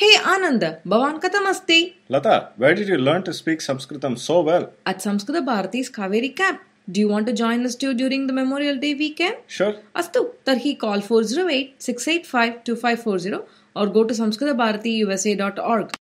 Hey Ananda, Bhavan Katamasti Lata, where did you learn to speak Sanskritam so well? at Samskrita Bharati's Kaveri camp. Do you want to join us too during the Memorial Day weekend? Sure. Astu, tarhi call 408 685 2540 or go to samskritabharatiusa.org.